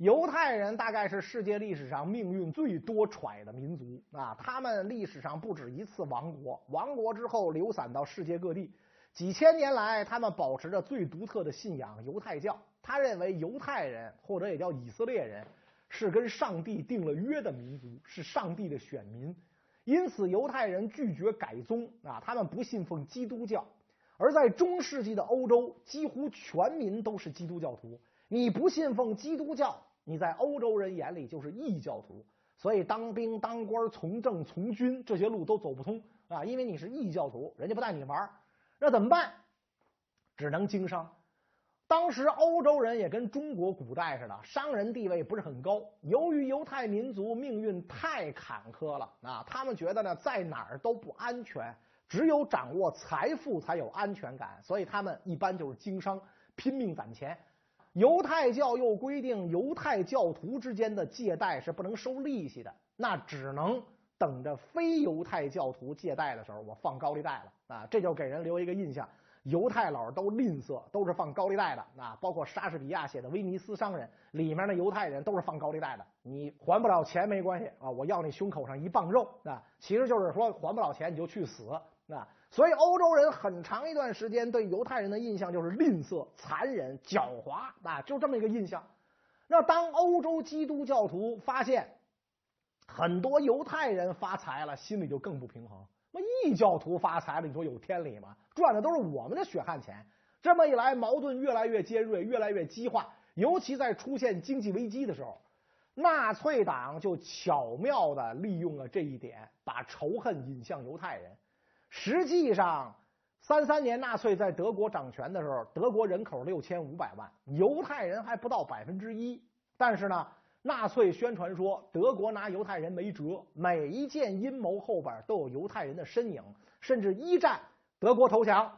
犹太人大概是世界历史上命运最多舛的民族啊！他们历史上不止一次亡国，亡国之后流散到世界各地。几千年来，他们保持着最独特的信仰——犹太教。他认为犹太人或者也叫以色列人是跟上帝定了约的民族，是上帝的选民。因此，犹太人拒绝改宗啊，他们不信奉基督教。而在中世纪的欧洲，几乎全民都是基督教徒。你不信奉基督教？你在欧洲人眼里就是异教徒，所以当兵、当官、从政、从军这些路都走不通啊！因为你是异教徒，人家不带你玩那怎么办？只能经商。当时欧洲人也跟中国古代似的，商人地位不是很高。由于犹太民族命运太坎坷了啊，他们觉得呢，在哪儿都不安全，只有掌握财富才有安全感，所以他们一般就是经商，拼命攒钱。犹太教又规定，犹太教徒之间的借贷是不能收利息的，那只能等着非犹太教徒借贷的时候，我放高利贷了啊！这就给人留一个印象：犹太佬都吝啬，都是放高利贷的啊！包括莎士比亚写的《威尼斯商人》里面的犹太人都是放高利贷的。你还不了钱没关系啊，我要你胸口上一磅肉啊！其实就是说还不了钱你就去死啊！所以，欧洲人很长一段时间对犹太人的印象就是吝啬、残忍、狡猾啊，就这么一个印象。那当欧洲基督教徒发现很多犹太人发财了，心里就更不平衡。那异教徒发财了，你说有天理吗？赚的都是我们的血汗钱。这么一来，矛盾越来越尖锐，越来越激化。尤其在出现经济危机的时候，纳粹党就巧妙的利用了这一点，把仇恨引向犹太人。实际上，三三年纳粹在德国掌权的时候，德国人口六千五百万，犹太人还不到百分之一。但是呢，纳粹宣传说德国拿犹太人没辙，每一件阴谋后边都有犹太人的身影。甚至一战德国投降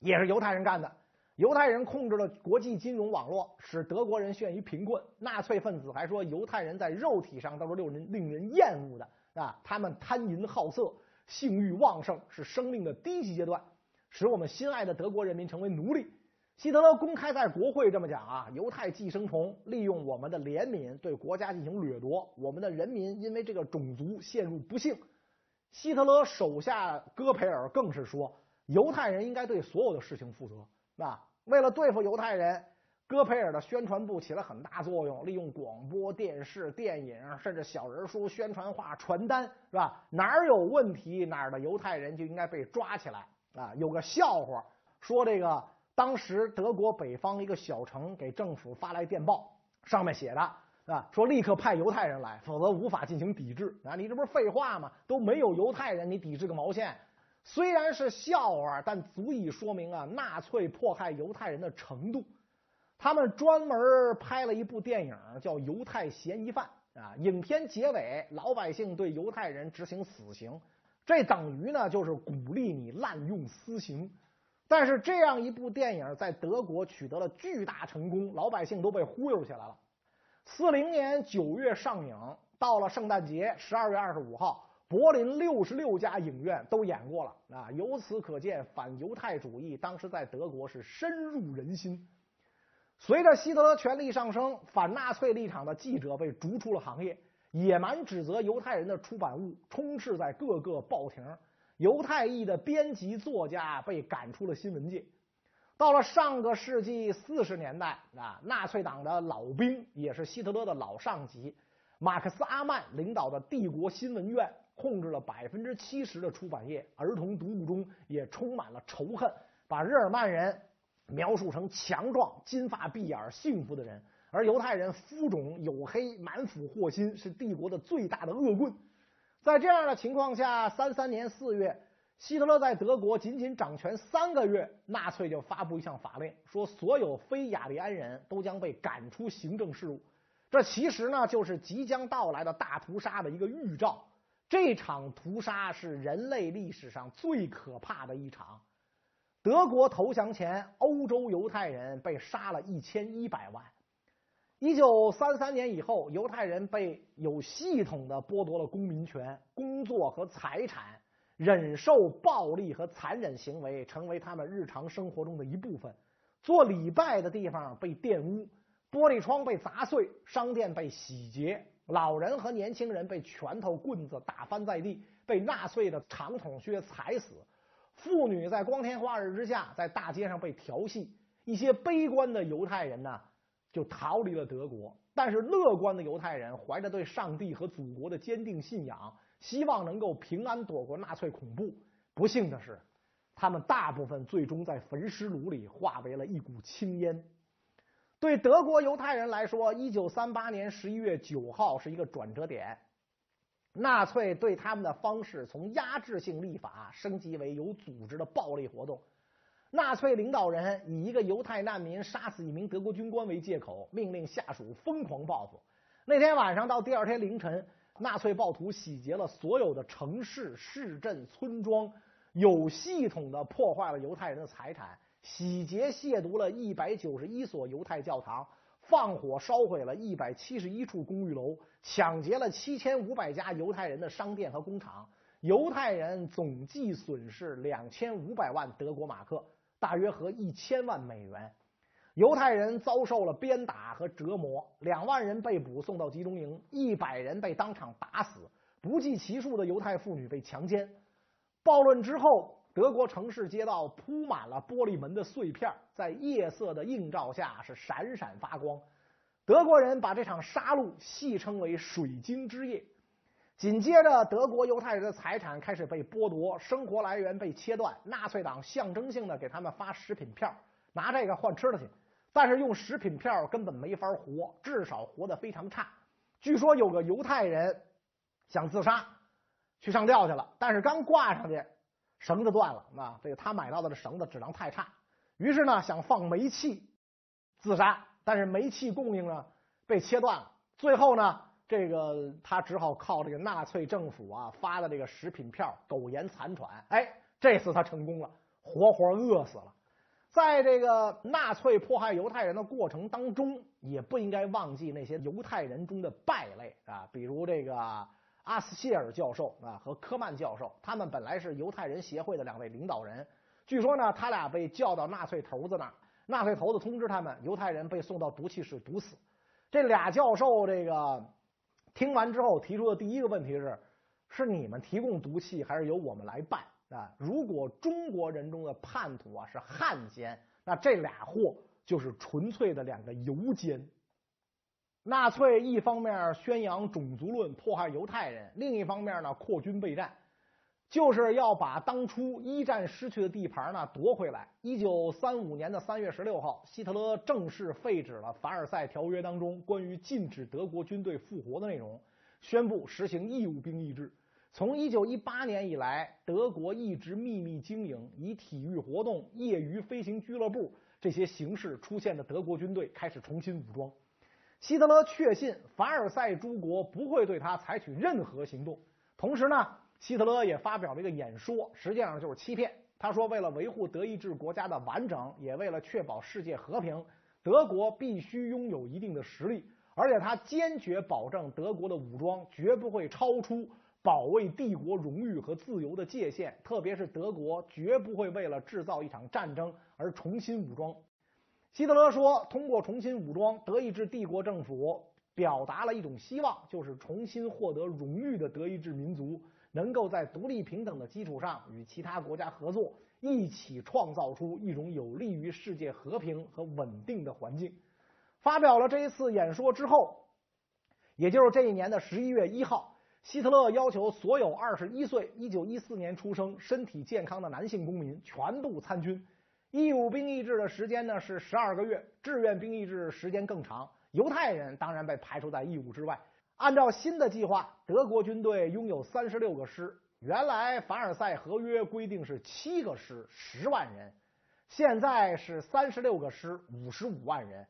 也是犹太人干的，犹太人控制了国际金融网络，使德国人陷于贫困。纳粹分子还说犹太人在肉体上都是令人令人厌恶的啊，他们贪淫好色。性欲旺盛是生命的低级阶段，使我们心爱的德国人民成为奴隶。希特勒公开在国会这么讲啊，犹太寄生虫利用我们的怜悯对国家进行掠夺，我们的人民因为这个种族陷入不幸。希特勒手下戈培尔更是说，犹太人应该对所有的事情负责那，为了对付犹太人。戈培尔的宣传部起了很大作用，利用广播电视、电影，甚至小人书、宣传画、传单，是吧？哪儿有问题，哪儿的犹太人就应该被抓起来啊！有个笑话，说这个当时德国北方一个小城给政府发来电报，上面写的啊，说立刻派犹太人来，否则无法进行抵制啊！你这不是废话吗？都没有犹太人，你抵制个毛线？虽然是笑话，但足以说明啊，纳粹迫害犹太人的程度。他们专门拍了一部电影，叫《犹太嫌疑犯》啊。影片结尾，老百姓对犹太人执行死刑，这等于呢就是鼓励你滥用私刑。但是这样一部电影在德国取得了巨大成功，老百姓都被忽悠起来了。四零年九月上映，到了圣诞节十二月二十五号，柏林六十六家影院都演过了啊。由此可见，反犹太主义当时在德国是深入人心。随着希特勒权力上升，反纳粹立场的记者被逐出了行业，野蛮指责犹太人的出版物充斥在各个报亭，犹太裔的编辑作家被赶出了新闻界。到了上个世纪四十年代啊，纳粹党的老兵也是希特勒的老上级马克思阿曼领导的帝国新闻院控制了百分之七十的出版业，儿童读物中也充满了仇恨，把日耳曼人。描述成强壮、金发碧眼、幸福的人，而犹太人肤种黝黑、满腹祸心，是帝国的最大的恶棍。在这样的情况下，三三年四月，希特勒在德国仅仅掌权三个月，纳粹就发布一项法令，说所有非雅利安人都将被赶出行政事务。这其实呢，就是即将到来的大屠杀的一个预兆。这场屠杀是人类历史上最可怕的一场。德国投降前，欧洲犹太人被杀了一千一百万。一九三三年以后，犹太人被有系统的剥夺了公民权、工作和财产，忍受暴力和残忍行为成为他们日常生活中的一部分。做礼拜的地方被玷污，玻璃窗被砸碎，商店被洗劫，老人和年轻人被拳头、棍子打翻在地，被纳粹的长筒靴踩死。妇女在光天化日之下在大街上被调戏。一些悲观的犹太人呢，就逃离了德国；但是乐观的犹太人怀着对上帝和祖国的坚定信仰，希望能够平安躲过纳粹恐怖。不幸的是，他们大部分最终在焚尸炉里化为了一股青烟。对德国犹太人来说，一九三八年十一月九号是一个转折点。纳粹对他们的方式从压制性立法升级为有组织的暴力活动。纳粹领导人以一个犹太难民杀死一名德国军官为借口，命令下属疯狂报复。那天晚上到第二天凌晨，纳粹暴徒洗劫了所有的城市、市镇、村庄，有系统的破坏了犹太人的财产，洗劫亵渎了一百九十一所犹太教堂，放火烧毁了一百七十一处公寓楼，抢劫了七千五百家犹太人的商店和工厂，犹太人总计损失两千五百万德国马克。大约合一千万美元，犹太人遭受了鞭打和折磨，两万人被捕送到集中营，一百人被当场打死，不计其数的犹太妇女被强奸。暴乱之后，德国城市街道铺满了玻璃门的碎片，在夜色的映照下是闪闪发光。德国人把这场杀戮戏称为“水晶之夜”。紧接着，德国犹太人的财产开始被剥夺，生活来源被切断。纳粹党象征性的给他们发食品票，拿这个换吃的去。但是用食品票根本没法活，至少活得非常差。据说有个犹太人想自杀，去上吊去了，但是刚挂上去，绳子断了。那这个他买到的这绳子质量太差，于是呢想放煤气自杀，但是煤气供应呢被切断了。最后呢。这个他只好靠这个纳粹政府啊发的这个食品票苟延残喘。哎，这次他成功了，活活饿死了。在这个纳粹迫害犹太人的过程当中，也不应该忘记那些犹太人中的败类啊，比如这个阿斯谢尔教授啊和科曼教授，他们本来是犹太人协会的两位领导人。据说呢，他俩被叫到纳粹头子那儿，纳粹头子通知他们，犹太人被送到毒气室毒死。这俩教授这个。听完之后提出的第一个问题是：是你们提供毒气，还是由我们来办啊？如果中国人中的叛徒啊是汉奸，那这俩货就是纯粹的两个犹奸。纳粹一方面宣扬种族论，迫害犹太人；另一方面呢，扩军备战。就是要把当初一战失去的地盘呢夺回来。一九三五年的三月十六号，希特勒正式废止了凡尔赛条约当中关于禁止德国军队复活的内容，宣布实行义务兵役制。从一九一八年以来，德国一直秘密经营以体育活动、业余飞行俱乐部这些形式出现的德国军队开始重新武装。希特勒确信凡尔赛诸国不会对他采取任何行动，同时呢。希特勒也发表了一个演说，实际上就是欺骗。他说，为了维护德意志国家的完整，也为了确保世界和平，德国必须拥有一定的实力，而且他坚决保证德国的武装绝不会超出保卫帝国荣誉和自由的界限，特别是德国绝不会为了制造一场战争而重新武装。希特勒说，通过重新武装，德意志帝国政府表达了一种希望，就是重新获得荣誉的德意志民族。能够在独立平等的基础上与其他国家合作，一起创造出一种有利于世界和平和稳定的环境。发表了这一次演说之后，也就是这一年的十一月一号，希特勒要求所有二十一岁、一九一四年出生、身体健康的男性公民全部参军。义务兵役制的时间呢是十二个月，志愿兵役制时间更长。犹太人当然被排除在义务之外。按照新的计划，德国军队拥有三十六个师。原来凡尔赛合约规定是七个师，十万人，现在是三十六个师，五十五万人。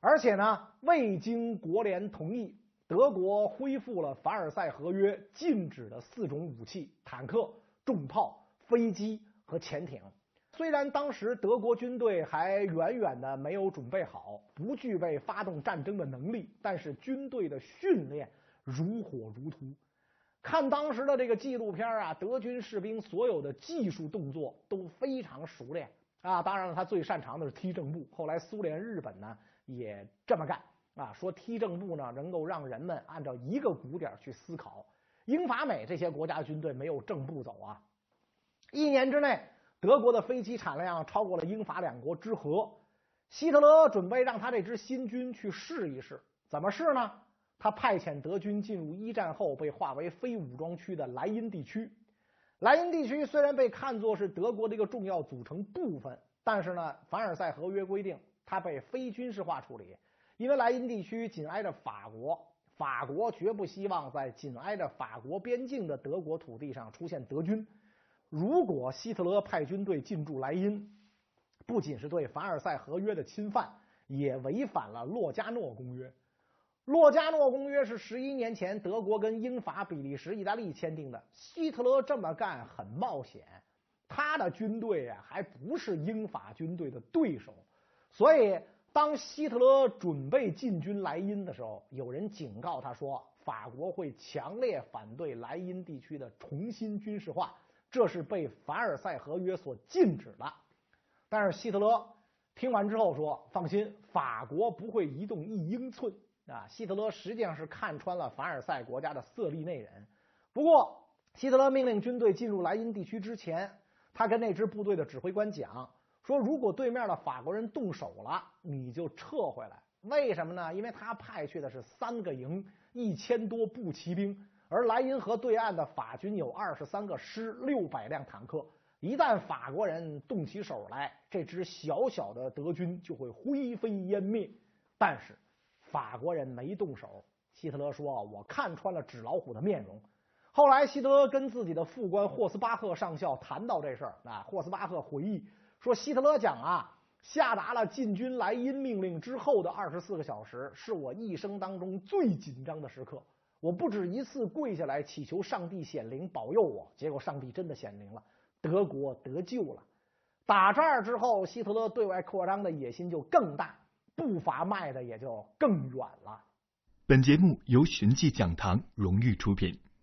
而且呢，未经国联同意，德国恢复了凡尔赛合约禁止的四种武器：坦克、重炮、飞机和潜艇。虽然当时德国军队还远远的没有准备好，不具备发动战争的能力，但是军队的训练如火如荼。看当时的这个纪录片啊，德军士兵所有的技术动作都非常熟练啊。当然了，他最擅长的是踢正步。后来苏联、日本呢也这么干啊，说踢正步呢，能够让人们按照一个鼓点去思考。英法美这些国家军队没有正步走啊，一年之内，德国的飞机产量超过了英法两国之和。希特勒准备让他这支新军去试一试，怎么试呢？他派遣德军进入一战后被划为非武装区的莱茵地区。莱茵地区虽然被看作是德国的一个重要组成部分，但是呢，凡尔赛合约规定它被非军事化处理，因为莱茵地区紧挨着法国，法国绝不希望在紧挨着法国边境的德国土地上出现德军。如果希特勒派军队进驻莱茵，不仅是对凡尔赛合约的侵犯，也违反了洛加诺公约。洛加诺公约是十一年前德国跟英法、比利时、意大利签订的。希特勒这么干很冒险，他的军队啊还不是英法军队的对手。所以，当希特勒准备进军莱茵的时候，有人警告他说，法国会强烈反对莱茵地区的重新军事化，这是被凡尔赛合约所禁止的。但是希特勒听完之后说：“放心，法国不会移动一英寸啊！”希特勒实际上是看穿了凡尔赛国家的色厉内荏。不过，希特勒命令军队进入莱茵地区之前，他跟那支部队的指挥官讲说：“如果对面的法国人动手了，你就撤回来。为什么呢？因为他派去的是三个营、一千多步骑兵，而莱茵河对岸的法军有二十三个师、六百辆坦克。”一旦法国人动起手来，这支小小的德军就会灰飞烟灭。但是法国人没动手。希特勒说：“我看穿了纸老虎的面容。”后来，希特勒跟自己的副官霍斯巴赫上校谈到这事儿啊，霍斯巴赫回忆说：“希特勒讲啊，下达了进军莱茵命令之后的二十四个小时，是我一生当中最紧张的时刻。我不止一次跪下来祈求上帝显灵保佑我，结果上帝真的显灵了。”德国得救了。打这儿之后，希特勒对外扩张的野心就更大，步伐迈的也就更远了。本节目由寻迹讲堂荣誉出品。